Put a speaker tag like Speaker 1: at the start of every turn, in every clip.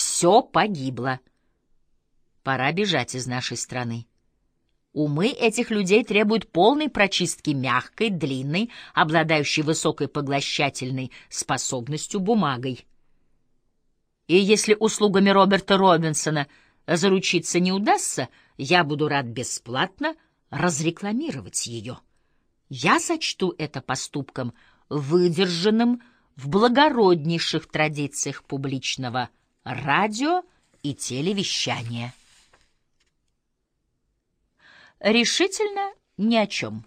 Speaker 1: Все погибло. Пора бежать из нашей страны. Умы этих людей требуют полной прочистки мягкой, длинной, обладающей высокой поглощательной способностью бумагой. И если услугами Роберта Робинсона заручиться не удастся, я буду рад бесплатно разрекламировать ее. Я сочту это поступком, выдержанным в благороднейших традициях публичного радио и телевещания. Решительно ни о чем.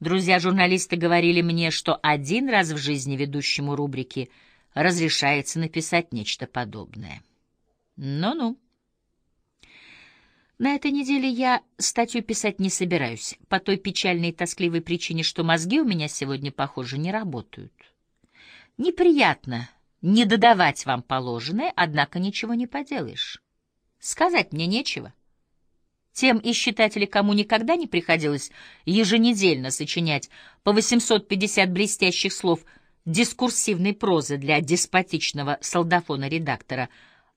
Speaker 1: Друзья-журналисты говорили мне, что один раз в жизни ведущему рубрики разрешается написать нечто подобное. Ну-ну. На этой неделе я статью писать не собираюсь, по той печальной и тоскливой причине, что мозги у меня сегодня, похоже, не работают. Неприятно не додавать вам положенное, однако ничего не поделаешь. Сказать мне нечего. Тем из читателей, кому никогда не приходилось еженедельно сочинять по 850 блестящих слов дискурсивной прозы для деспотичного солдафона-редактора,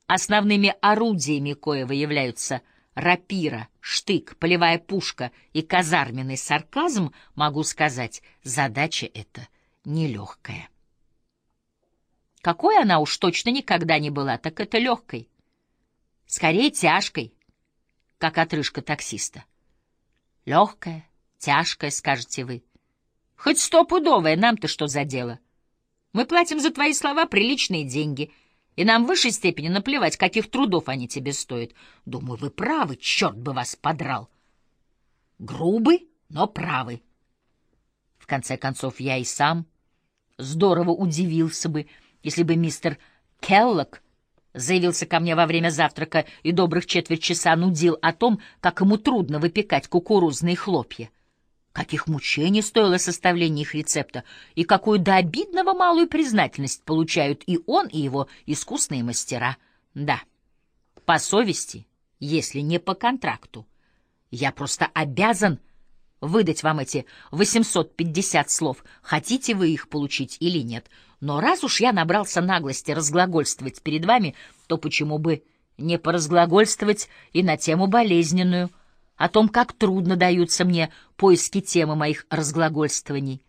Speaker 1: основными орудиями коего являются рапира, штык, полевая пушка и казарменный сарказм, могу сказать, задача эта нелегкая. Какой она уж точно никогда не была, так это легкой. Скорее тяжкой, как отрыжка таксиста. Легкая, тяжкая, скажете вы. Хоть стопудовая, нам-то что за дело? Мы платим за твои слова приличные деньги, и нам в высшей степени наплевать, каких трудов они тебе стоят. Думаю, вы правы, черт бы вас подрал. Грубы, но правы. В конце концов, я и сам здорово удивился бы, если бы мистер Келлок заявился ко мне во время завтрака и добрых четверть часа нудил о том, как ему трудно выпекать кукурузные хлопья. Каких мучений стоило составление их рецепта, и какую до обидного малую признательность получают и он, и его искусные мастера. Да, по совести, если не по контракту. Я просто обязан выдать вам эти 850 слов, хотите вы их получить или нет. Но раз уж я набрался наглости разглагольствовать перед вами, то почему бы не поразглагольствовать и на тему болезненную, о том, как трудно даются мне поиски темы моих разглагольствований.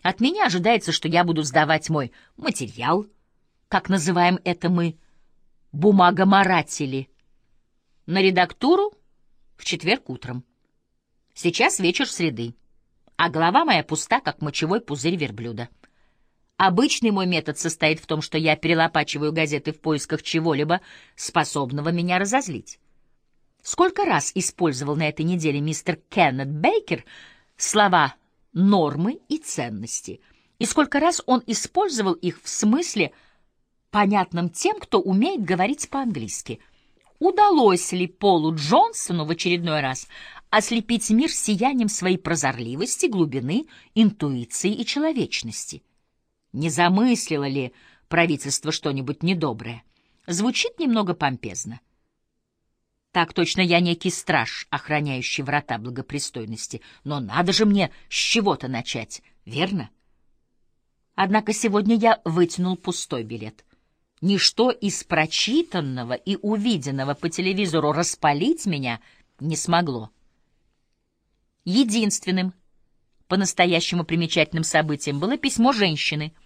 Speaker 1: От меня ожидается, что я буду сдавать мой материал, как называем это мы, бумагоморатели, на редактуру в четверг утром. Сейчас вечер среды, а голова моя пуста, как мочевой пузырь верблюда. Обычный мой метод состоит в том, что я перелопачиваю газеты в поисках чего-либо, способного меня разозлить. Сколько раз использовал на этой неделе мистер Кеннет Бейкер слова «нормы» и «ценности», и сколько раз он использовал их в смысле, понятном тем, кто умеет говорить по-английски. Удалось ли Полу Джонсону в очередной раз ослепить мир сиянием своей прозорливости, глубины, интуиции и человечности? Не замыслило ли правительство что-нибудь недоброе? Звучит немного помпезно. Так точно я некий страж, охраняющий врата благопристойности. Но надо же мне с чего-то начать, верно? Однако сегодня я вытянул пустой билет. Ничто из прочитанного и увиденного по телевизору распалить меня не смогло. Единственным по-настоящему примечательным событием было письмо женщины —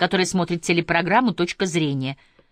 Speaker 1: который смотрит телепрограмму «Точка зрения»,